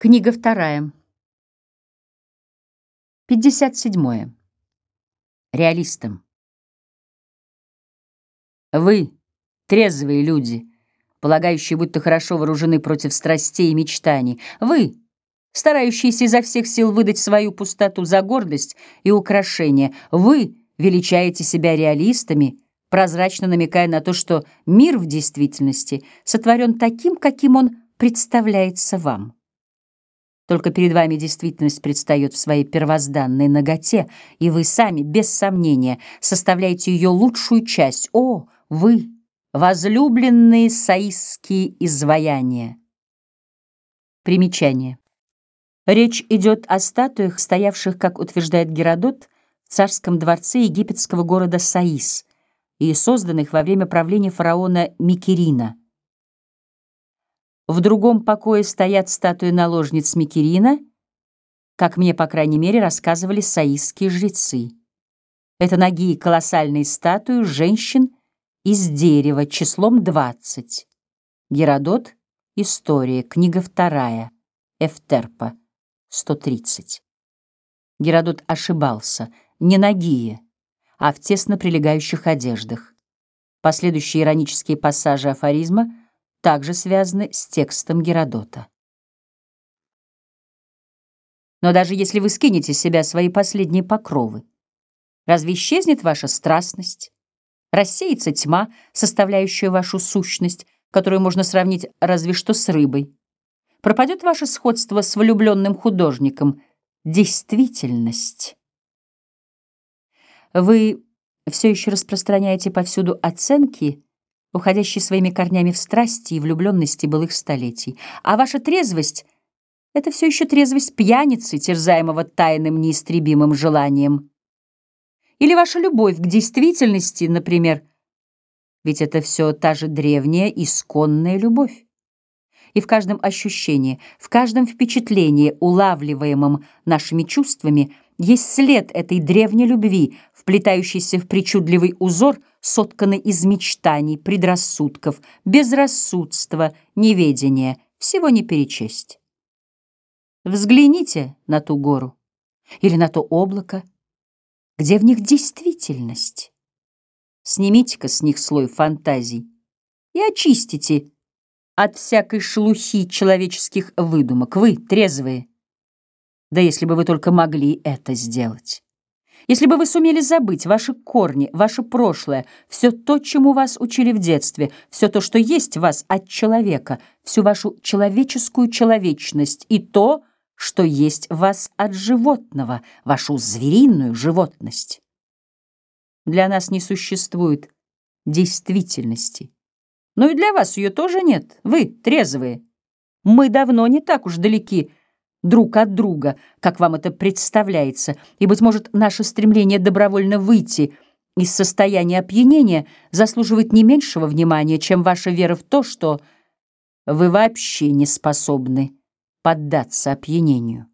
Книга вторая. 57. Реалистам. Вы, трезвые люди, полагающие, будто хорошо вооружены против страстей и мечтаний, вы, старающиеся изо всех сил выдать свою пустоту за гордость и украшение, вы величаете себя реалистами, прозрачно намекая на то, что мир в действительности сотворен таким, каким он представляется вам. Только перед вами действительность предстает в своей первозданной ноготе, и вы сами, без сомнения, составляете ее лучшую часть. О, вы, возлюбленные саистские изваяния! Примечание. Речь идет о статуях, стоявших, как утверждает Геродот, в царском дворце египетского города Саис и созданных во время правления фараона Микерина. В другом покое стоят статуи наложниц Микерина, как мне, по крайней мере, рассказывали саистские жрецы. Это ноги колоссальные статуи женщин из дерева числом 20. Геродот, История, книга вторая, Эфтерпа, 130. Геродот ошибался, не ноги, а в тесно прилегающих одеждах. Последующие иронические пассажи афоризма — также связаны с текстом Геродота. Но даже если вы скинете с себя свои последние покровы, разве исчезнет ваша страстность, рассеется тьма, составляющая вашу сущность, которую можно сравнить разве что с рыбой, пропадет ваше сходство с влюбленным художником, действительность. Вы все еще распространяете повсюду оценки, уходящий своими корнями в страсти и влюбленности былых столетий. А ваша трезвость — это все еще трезвость пьяницы, терзаемого тайным неистребимым желанием. Или ваша любовь к действительности, например, ведь это все та же древняя, исконная любовь. И в каждом ощущении, в каждом впечатлении, улавливаемом нашими чувствами, есть след этой древней любви, вплетающийся в причудливый узор, сотканный из мечтаний, предрассудков, безрассудства, неведения, всего не перечесть. Взгляните на ту гору или на то облако, где в них действительность. Снимите-ка с них слой фантазий и очистите от всякой шелухи человеческих выдумок. Вы трезвые. Да если бы вы только могли это сделать. Если бы вы сумели забыть ваши корни, ваше прошлое, все то, чему вас учили в детстве, все то, что есть в вас от человека, всю вашу человеческую человечность и то, что есть в вас от животного, вашу звериную животность. Для нас не существует действительности. Но и для вас ее тоже нет. Вы трезвые. Мы давно не так уж далеки друг от друга, как вам это представляется, и, быть может, наше стремление добровольно выйти из состояния опьянения заслуживает не меньшего внимания, чем ваша вера в то, что вы вообще не способны поддаться опьянению.